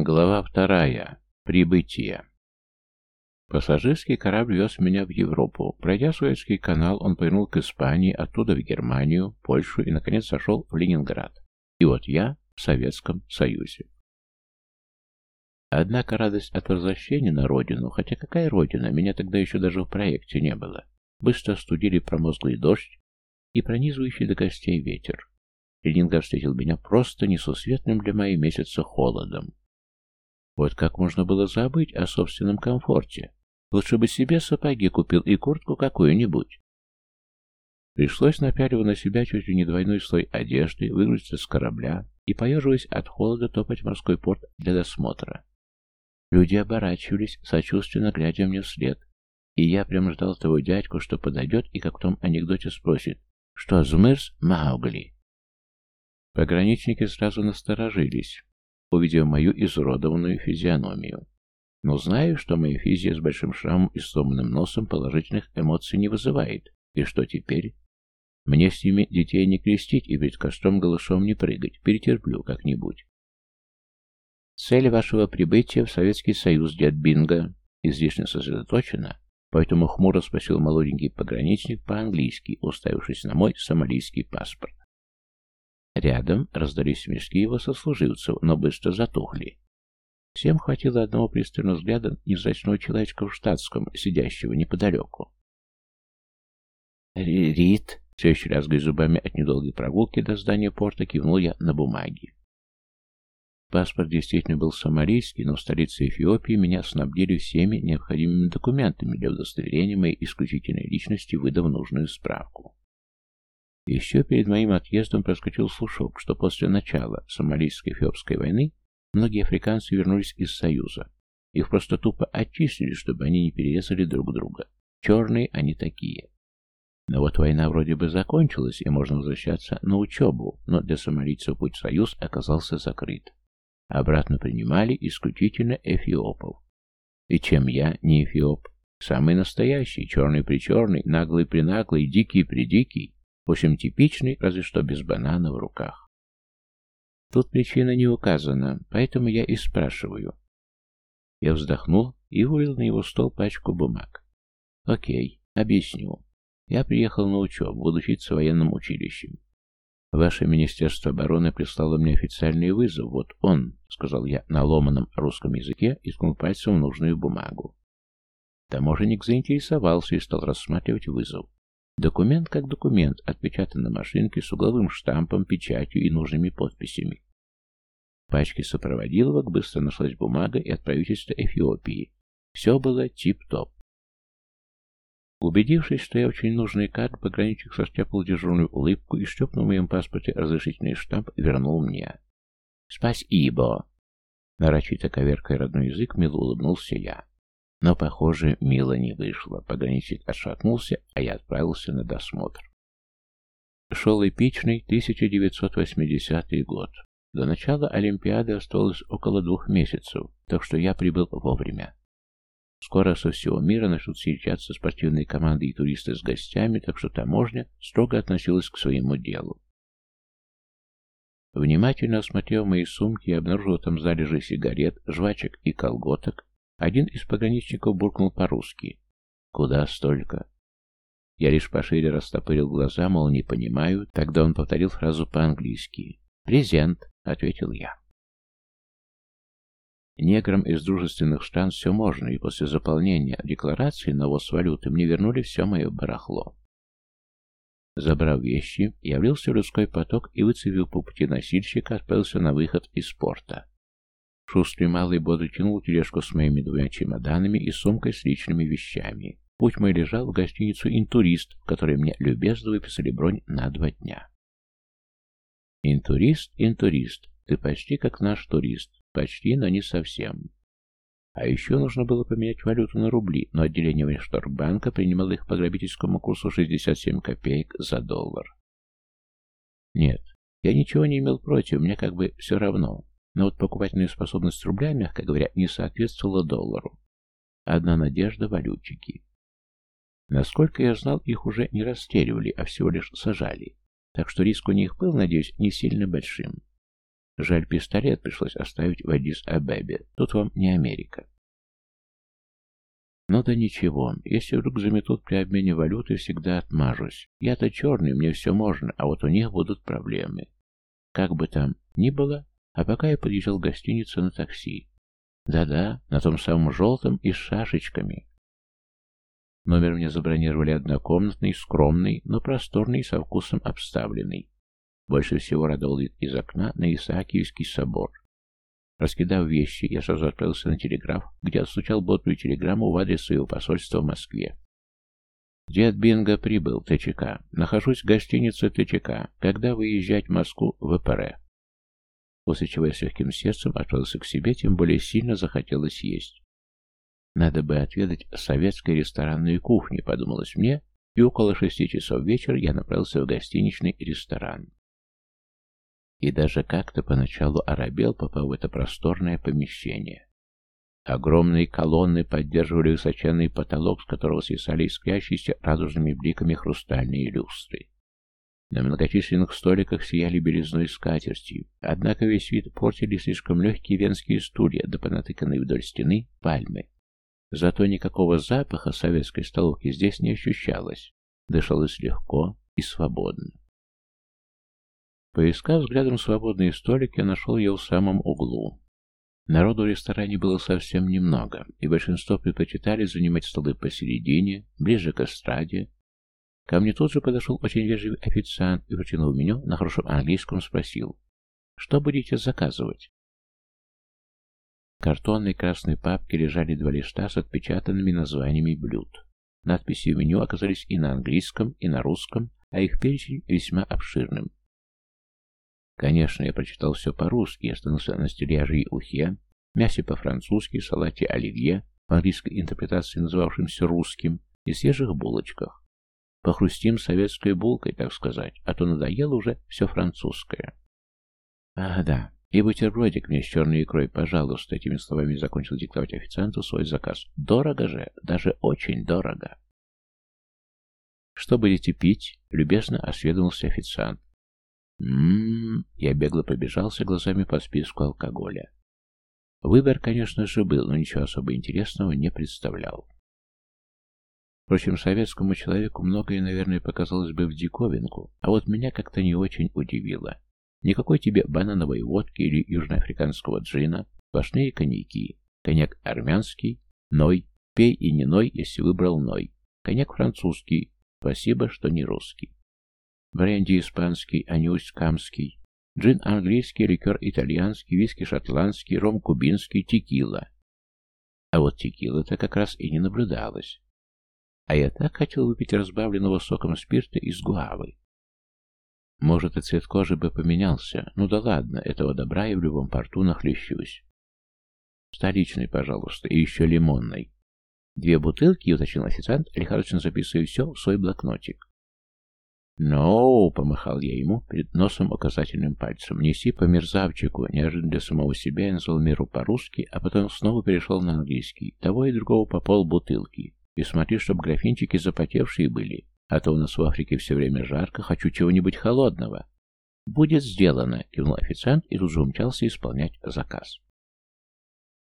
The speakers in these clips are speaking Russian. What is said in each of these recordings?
Глава вторая. Прибытие. Пассажирский корабль вез меня в Европу. Пройдя Суэцкий канал, он повернул к Испании, оттуда в Германию, Польшу и, наконец, зашел в Ленинград. И вот я в Советском Союзе. Однако радость от возвращения на родину, хотя какая родина, меня тогда еще даже в проекте не было, быстро остудили промозглый дождь и пронизывающий до костей ветер. Ленинград встретил меня просто несусветным для моей месяца холодом. Вот как можно было забыть о собственном комфорте? Лучше бы себе сапоги купил и куртку какую-нибудь. Пришлось, напяливая на себя чуть ли не двойной слой одежды, выгрузиться с корабля и, поеживаясь от холода, топать в морской порт для досмотра. Люди оборачивались, сочувственно глядя мне вслед, и я прям ждал того дядьку, что подойдет и, как в том анекдоте, спросит, что змырз Маугли. Пограничники сразу насторожились увидев мою изуродованную физиономию. Но знаю, что моя физия с большим шрамом и сломанным носом положительных эмоций не вызывает. И что теперь? Мне с ними детей не крестить и перед костром голышом не прыгать. Перетерплю как-нибудь. Цель вашего прибытия в Советский Союз, дед Бинго, излишне сосредоточена, поэтому хмуро спросил молоденький пограничник по-английски, уставившись на мой сомалийский паспорт. Рядом раздались смешки его сослуживцев, но быстро затухли. Всем хватило одного пристального взгляда невзрачного человечка в штатском, сидящего неподалеку. «Рит!» — все еще лязгая зубами от недолгой прогулки до здания порта, кивнул я на бумаге. Паспорт действительно был сомалийский, но в столице Эфиопии меня снабдили всеми необходимыми документами для удостоверения моей исключительной личности, выдав нужную справку. Еще перед моим отъездом проскочил слушок, что после начала Сомалийско-Эфиопской войны многие африканцы вернулись из Союза. Их просто тупо очистили, чтобы они не перерезали друг друга. Черные они такие. Но вот война вроде бы закончилась, и можно возвращаться на учебу, но для сомалийцев путь в Союз оказался закрыт. Обратно принимали исключительно эфиопов. И чем я не эфиоп? Самый настоящий, черный-причерный, наглый-принаглый, дикий-придикий. В общем, типичный, разве что без банана в руках. Тут причина не указана, поэтому я и спрашиваю. Я вздохнул и вывел на его стол пачку бумаг. Окей, объясню. Я приехал на учебу, буду учиться в военном училище. Ваше Министерство обороны прислало мне официальный вызов. Вот он, сказал я на ломаном русском языке и ткнул пальцем в нужную бумагу. Таможенник заинтересовался и стал рассматривать вызов. Документ как документ, отпечатан на машинке с угловым штампом, печатью и нужными подписями. В пачке сопроводиловок быстро нашлась бумага и от правительства Эфиопии. Все было тип-топ. Убедившись, что я очень нужный кадр, пограничник состяпал дежурную улыбку и, шлепнув в моем паспорте разрешительный штамп, вернул мне. «Спасибо!» Нарочито коверкая родной язык, мило улыбнулся я. Но, похоже, мило не вышло. Пограничник отшатнулся, а я отправился на досмотр. Шел эпичный 1980 год. До начала Олимпиады осталось около двух месяцев, так что я прибыл вовремя. Скоро со всего мира начнут съезжаться спортивные команды и туристы с гостями, так что таможня строго относилась к своему делу. Внимательно осмотрев мои сумки, я обнаружил там залежи сигарет, жвачек и колготок, один из пограничников буркнул по-русски. «Куда столько?» Я лишь пошире растопырил глаза, мол, не понимаю. Тогда он повторил фразу по-английски. «Презент», — ответил я. Неграм из дружественных стран все можно, и после заполнения декларации на ввоз валюты мне вернули все мое барахло. Забрав вещи, я влился в людской поток и, выцепив по пути носильщика, отправился на выход из порта. Шустрый малый бодро тянул тележку с моими двумя чемоданами и сумкой с личными вещами. Путь мой лежал в гостиницу «Интурист», в которой мне любезно выписали бронь на два дня. «Интурист, интурист, ты почти как наш турист. Почти, но не совсем». А еще нужно было поменять валюту на рубли, но отделение Веншторгбанка принимало их по грабительскому курсу 67 копеек за доллар. Нет, я ничего не имел против, мне как бы все равно. Но вот покупательная способность рубля, мягко говоря, не соответствовала доллару. Одна надежда – валютчики. Насколько я знал, их уже не растеривали, а всего лишь сажали. Так что риск у них был, надеюсь, не сильно большим. Жаль, пистолет пришлось оставить в Адис-Абебе. Тут вам не Америка. Ну да ничего, если вдруг заметут при обмене валюты, всегда отмажусь. Я-то черный, мне все можно, а вот у них будут проблемы. Как бы там ни было, а пока я подъезжал в гостиницу на такси. Да-да, на том самом желтом и с шашечками. Номер мне забронировали однокомнатный, скромный, но просторный, со вкусом обставленный. Больше всего радовал вид из окна на Исаакиевский собор. Раскидав вещи, я сразу отправился на телеграф, где отстучал ботную телеграмму в адрес своего посольства в Москве. Дед Бинго прибыл, ТЧК. Нахожусь в гостинице ТЧК. Когда выезжать в Москву, ВПР. После чего я с легким сердцем отправился к себе, тем более сильно захотелось есть. Надо бы отведать советской ресторанной кухни, подумалось мне, и около шести часов вечера я направился в гостиничный ресторан. И даже как-то поначалу оробел, попав в это просторное помещение. Огромные колонны поддерживали высоченный потолок, с которого свисали искрящиеся радужными бликами хрустальные люстры. На многочисленных столиках сияли белизной скатерти, однако весь вид портили слишком легкие венские стулья, да понатыканные вдоль стены пальмы. Зато никакого запаха советской столовки здесь не ощущалось. Дышалось легко и свободно. Поискав взглядом свободные столики, я нашел ее в самом углу. Народу в ресторане было совсем немного, и большинство предпочитали занимать столы посередине, ближе к эстраде. Ко мне тут же подошел очень вежливый официант и, протянув меню, на хорошем английском спросил, «Что будете заказывать?» В картонной красной папке лежали два листа с отпечатанными названиями блюд. Надписи в меню оказались и на английском, и на русском, а их перечень весьма обширным. Конечно, я прочитал все по-русски остановился на стеряже и ухе, мясе по-французски, салате оливье, в английской интерпретации называвшемся русским, и свежих булочках. Похрустим советской булкой, так сказать, а то надоело уже все французское. Ах, да, «И бутербродик мне с черной икрой, пожалуйста», — этими словами закончил диктовать официанту свой заказ. «Дорого же, даже очень дорого». «Что будете пить?» — любезно осведомился официант. «М-м-м...» Я бегло побежался глазами по списку алкоголя. Выбор, конечно же, был, но ничего особо интересного не представлял. Впрочем, советскому человеку многое, наверное, показалось бы в диковинку, а вот меня как-то не очень удивило. Никакой тебе банановой водки или южноафриканского джина, сплошные коньяки. Коньяк армянский, ной, пей и не ной, если выбрал ной. Коньяк французский, спасибо, что не русский. Бренди испанский, анюсь камский, джин английский, ликер итальянский, виски шотландский, ром кубинский, текила. А вот текила-то как раз и не наблюдалось. А я так хотел выпить разбавленного соком спирта из гуавы. Может, и цвет кожи бы поменялся. Ну да ладно, этого добра и в любом порту нахлещусь. Столичный, пожалуйста, и еще лимонный. Две бутылки, уточнил официант, лихорадочно записывая все в свой блокнотик. «Ну!» — помахал я ему перед носом указательным пальцем. «Неси по мерзавчику!» Неожиданно для самого себя я назвал меру по-русски, а потом снова перешел на английский. Того и другого по пол бутылки. И смотри, чтоб графинчики запотевшие были. А то у нас в Африке все время жарко, хочу чего-нибудь холодного. Будет сделано, кивнул официант и тут же умчался исполнять заказ.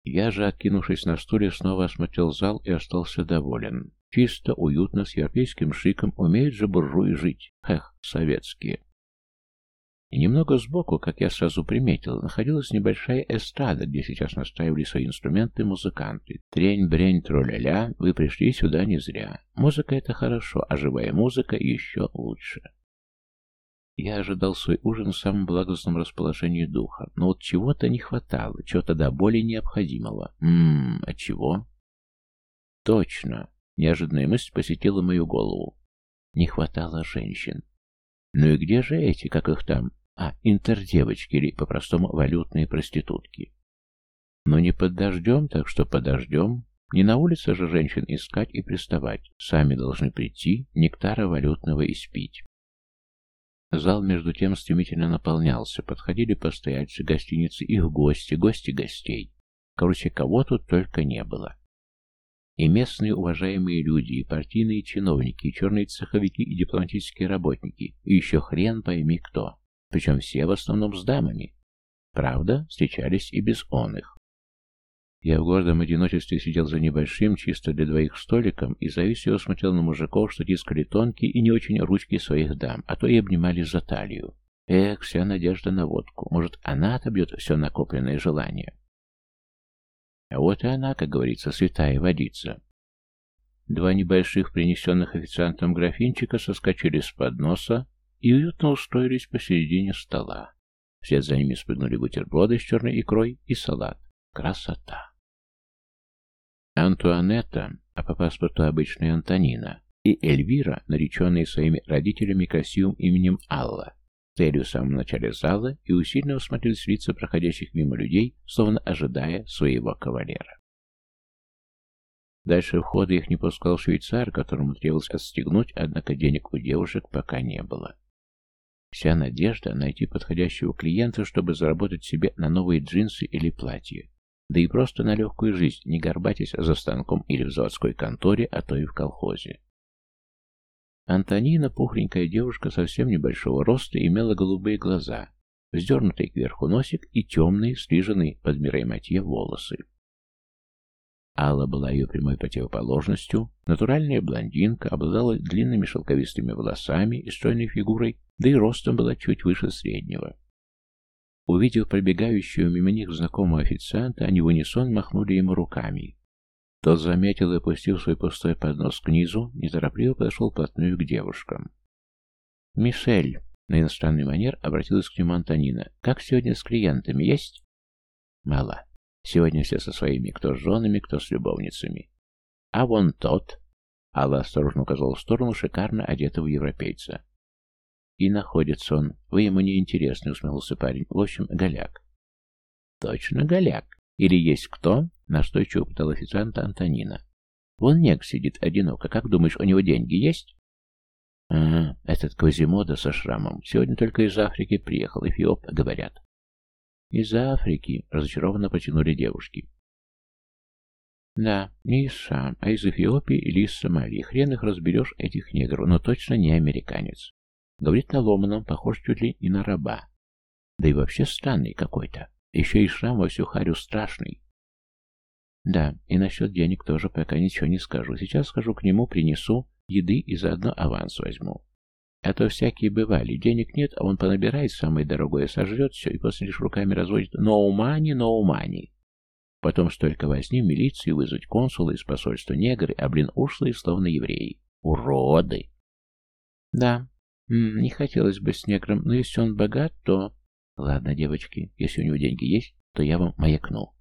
Я же, откинувшись на стуле, снова осмотрел зал и остался доволен. Чисто, уютно, с европейским шиком, умеют же буржуи жить. Эх, советские. И немного сбоку, как я сразу приметил, находилась небольшая эстрада, где сейчас настраивали свои инструменты музыканты. Трень, брень, тролля-ля, вы пришли сюда не зря. Музыка — это хорошо, а живая музыка еще лучше. Я ожидал свой ужин в самом благостном расположении духа, но вот чего-то не хватало, чего-то до боли необходимого. Ммм, а чего? Точно. Неожиданная мысль посетила мою голову. Не хватало женщин. Ну и где же эти, как их там, а интердевочки или по-простому валютные проститутки? Но не под дождем, так что подождем. Не на улице же женщин искать и приставать. Сами должны прийти, нектара валютного испить. Зал между тем стремительно наполнялся. Подходили постояльцы гостиницы, их гости, гости гостей. Короче, кого тут только не было. И местные уважаемые люди, и партийные чиновники, и черные цеховики, и дипломатические работники, и еще хрен пойми кто. Причем все в основном с дамами. Правда, встречались и без он их. Я в гордом одиночестве сидел за небольшим, чисто для двоих столиком и завистливо смотрел на мужиков, что тискали тонкие и не очень ручки своих дам, а то и обнимали за талию. Эх, вся надежда на водку. Может, она отобьет все накопленное желание. А вот и она, как говорится, святая водица. Два небольших, принесенных официантом графинчика, соскочили с подноса и уютно устроились посередине стола. Вслед за ними спрыгнули бутерброды с черной икрой и салат. Красота! Антуанетта, а по паспорту обычная Антонина, и Эльвира, нареченные своими родителями красивым именем Алла, стояли в самом начале зала и усиленно усмотрелись лица проходящих мимо людей, словно ожидая своего кавалера. Дальше входа их не пускал швейцар, которому требовалось отстегнуть, однако денег у девушек пока не было. Вся надежда найти подходящего клиента, чтобы заработать себе на новые джинсы или платье. Да и просто на легкую жизнь, не горбатясь за станком или в заводской конторе, а то и в колхозе. Антонина, пухленькая девушка совсем небольшого роста, имела голубые глаза, вздернутый кверху носик и темные, стриженные под Мирайматье волосы. Алла была ее прямой противоположностью, натуральная блондинка, обладала длинными шелковистыми волосами и стройной фигурой, да и ростом была чуть выше среднего. Увидев пробегающего мимо них знакомого официанта, они в унисон махнули ему руками. Тот заметил и, опустив свой пустой поднос к низу, неторопливо подошел вплотную к девушкам. «Мишель!» — на иностранный манер обратилась к нему Антонина. «Как сегодня с клиентами? Есть?» «Мало. Сегодня все со своими, кто с женами, кто с любовницами. А вон тот...» Алла осторожно указала в сторону шикарно одетого европейца. «И находится он. Вы ему не интересны», — усмехнулся парень. «В общем, голяк». «Точно голяк. Или есть кто?» Настойчиво пытал официанта Антонина. Вон нег сидит одиноко. Как думаешь, у него деньги есть? Ага, этот Квазимода со шрамом. Сегодня только из Африки приехал, эфиоп, говорят. Из Африки, разочарованно потянули девушки. Да, Шам, а из Эфиопии или из Сомали. Хрен их разберешь, этих негров, но точно не американец. Говорит на ломаном, похож чуть ли не на раба. Да и вообще странный какой-то. Еще и шрам во всю харю страшный. Да, и насчет денег тоже пока ничего не скажу. Сейчас схожу к нему, принесу еды и заодно аванс возьму. А то всякие бывали. Денег нет, а он понабирает самое дорогое, сожрет все и после лишь руками разводит «no money, no money». Потом столько возни, милицию вызвать консула из посольства негры, а блин ушлые, словно евреи. Уроды! Да, м не хотелось бы с негром, но если он богат, то... Ладно, девочки, если у него деньги есть, то я вам маякну.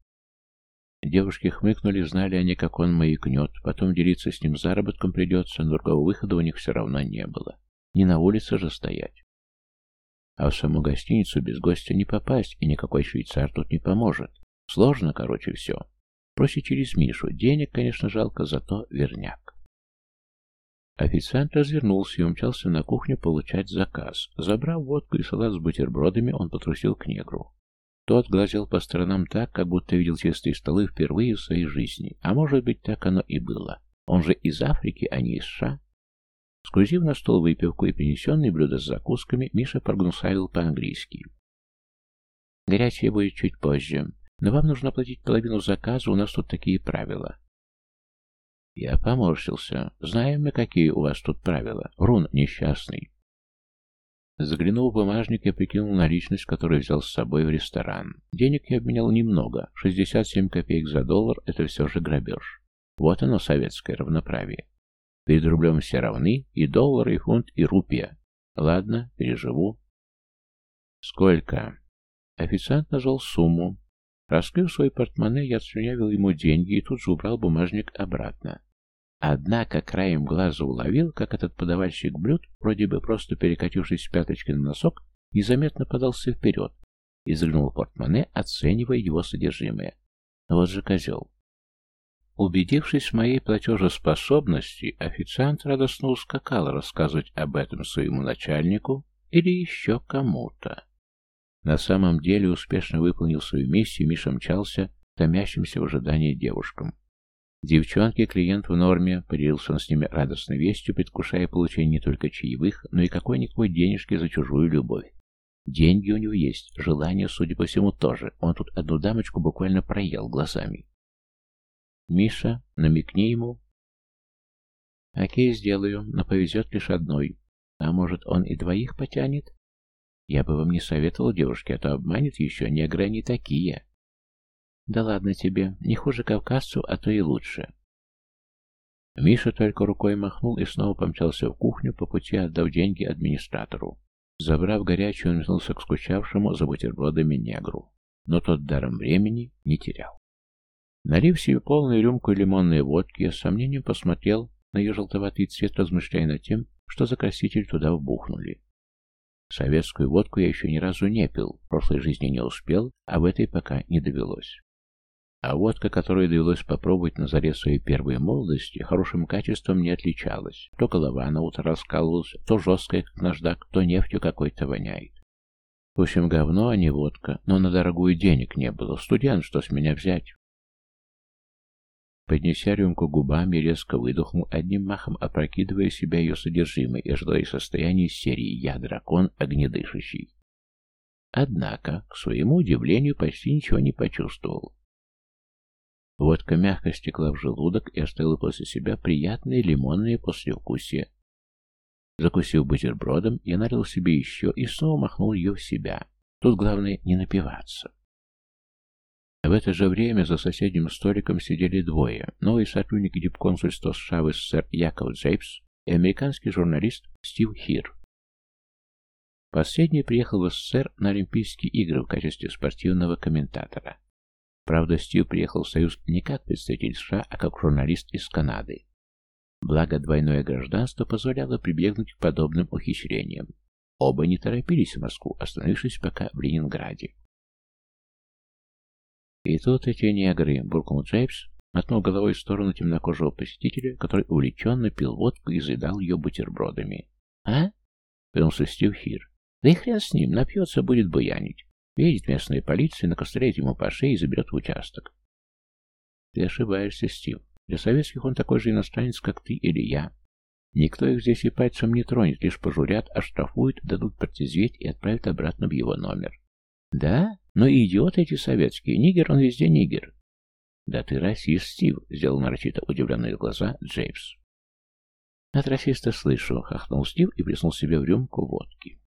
Девушки хмыкнули, знали они, как он маякнет. Потом делиться с ним заработком придется, но другого выхода у них все равно не было. Не на улице же стоять. А в саму гостиницу без гостя не попасть, и никакой швейцар тут не поможет. Сложно, короче, все. Проще через Мишу. Денег, конечно, жалко, зато верняк. Официант развернулся и умчался на кухню получать заказ. Забрав водку и салат с бутербродами, он потрусил к негру. Тот глазел по сторонам так, как будто видел чистые столы впервые в своей жизни. А может быть, так оно и было. Он же из Африки, а не из США. Скрузив на стол выпивку и принесенные блюда с закусками, Миша прогнусавил по-английски. «Горячее будет чуть позже, но вам нужно оплатить половину заказа, у нас тут такие правила». Я поморщился. «Знаем мы, какие у вас тут правила. Рун несчастный. Заглянув в бумажник, я прикинул наличность, которую взял с собой в ресторан. Денег я обменял немного. 67 копеек за доллар – это все же грабеж. Вот оно, советское равноправие. Перед рублем все равны, и доллар, и фунт, и рупия. Ладно, переживу. Сколько? Официант назвал сумму. Раскрыв свой портмоне, я отслюнявил ему деньги и тут же убрал бумажник обратно. Однако краем глаза уловил, как этот подавальщик блюд, вроде бы просто перекатившись с пяточки на носок, незаметно подался вперед и заглянул в портмоне, оценивая его содержимое. Вот же козел. Убедившись в моей платежеспособности, официант радостно ускакал рассказывать об этом своему начальнику или еще кому-то. На самом деле успешно выполнил свою миссию, Миша мчался, томящимся в ожидании девушкам. Девчонки, клиент в норме, поделился он с ними радостной вестью, предвкушая получение не только чаевых, но и какой-никакой денежки за чужую любовь. Деньги у него есть, желание, судя по всему, тоже. Он тут одну дамочку буквально проел глазами. Миша, намекни ему. Окей, сделаю, но повезет лишь одной. А может, он и двоих потянет? Я бы вам не советовал девушке, а то обманет еще, негры они такие. Да ладно тебе, не хуже кавказцу, а то и лучше. Миша только рукой махнул и снова помчался в кухню, по пути отдав деньги администратору. Забрав горячую, он вернулся к скучавшему за бутербродами негру. Но тот даром времени не терял. Налив себе полную рюмку лимонной водки, я с сомнением посмотрел на ее желтоватый цвет, размышляя над тем, что за краситель туда вбухнули. Советскую водку я еще ни разу не пил, в прошлой жизни не успел, а в этой пока не довелось. А водка, которую довелось попробовать на заре своей первой молодости, хорошим качеством не отличалась. То голова на утро раскалывалась, то жесткая, как наждак, то нефтью какой-то воняет. В общем, говно, а не водка, но на дорогую денег не было. Студент, что с меня взять? Поднеся рюмку губами, резко выдохнул, одним махом опрокидывая себя ее содержимое и ожидая состояния серии «Я дракон огнедышащий». Однако, к своему удивлению, почти ничего не почувствовал. Водка мягко стекла в желудок и оставила после себя приятное лимонное послевкусие. Закусив бутербродом, я налил себе еще и снова махнул ее в себя. Тут главное не напиваться. В это же время за соседним столиком сидели двое. Новый сотрудник дипконсульства США в СССР Яков Джейпс и американский журналист Стив Хир. Последний приехал в СССР на Олимпийские игры в качестве спортивного комментатора. Правда, Стив приехал в Союз не как представитель США, а как журналист из Канады. Благо, двойное гражданство позволяло прибегнуть к подобным ухищрениям. Оба не торопились в Москву, остановившись пока в Ленинграде. И тут эти негры, буркнул Джейпс, мотнул головой в сторону темнокожего посетителя, который увлеченно пил водку и заедал ее бутербродами. «А?» — вернулся Стив Хир. «Да и хрен с ним, напьется, будет буянить. Видит местная полиция, накостыляет ему по шее и заберет в участок. Ты ошибаешься, Стив. Для советских он такой же иностранец, как ты или я. Никто их здесь и пальцем не тронет, лишь пожурят, оштрафуют, дадут протезветь и отправят обратно в его номер. Да? Но и идиоты эти советские. Нигер, он везде нигер. Да ты расист, Стив, сделал нарочито удивленные глаза Джеймс. От расиста слышу, хохнул Стив и приснул себе в рюмку водки.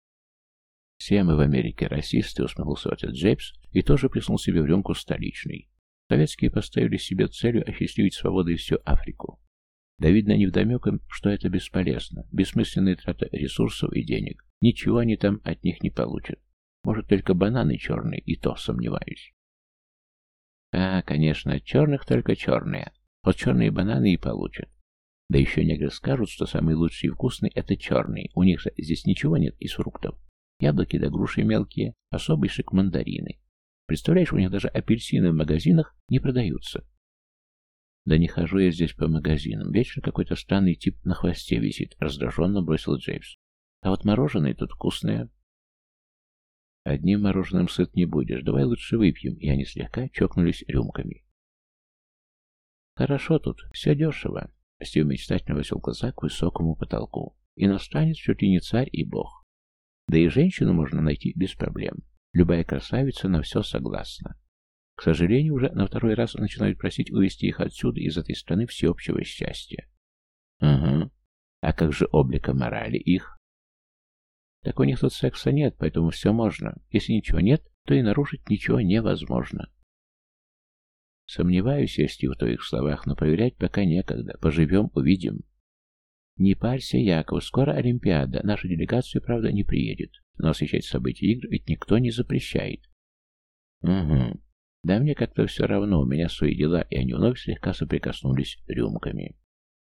«Все мы в Америке расисты», — усмехнулся отец Джейпс и тоже плеснул себе в рюмку столичный. Советские поставили себе целью осчастливить свободой всю Африку. Да видно невдомеком, что это бесполезно, бессмысленная трата ресурсов и денег. Ничего они там от них не получат. Может, только бананы черные, и то сомневаюсь. А, конечно, черных только черные. Вот черные бананы и получат. Да еще негры скажут, что самый лучший и вкусный это черный. У них здесь ничего нет из фруктов. Яблоки да груши мелкие, особый шик мандарины. Представляешь, у них даже апельсины в магазинах не продаются. Да не хожу я здесь по магазинам. Вечно какой-то странный тип на хвосте висит, раздраженно бросил Джеймс. А вот мороженое тут вкусное. Одним мороженым сыт не будешь. Давай лучше выпьем. И они слегка чокнулись рюмками. Хорошо тут, все дешево. Стив мечтательно высел глаза к высокому потолку. Иностранец чуть ли не царь и бог. Да и женщину можно найти без проблем. Любая красавица на все согласна. К сожалению, уже на второй раз начинают просить увезти их отсюда, из этой страны всеобщего счастья. Угу. А как же облика морали их? Так у них тут секса нет, поэтому все можно. Если ничего нет, то и нарушить ничего невозможно. Сомневаюсь я, в твоих словах, но проверять пока некогда. Поживем, увидим. «Не парься, Яков, скоро Олимпиада. Наша делегация, правда, не приедет. Но освещать события игр ведь никто не запрещает». «Угу. Да мне как-то все равно, у меня свои дела, и они вновь слегка соприкоснулись рюмками».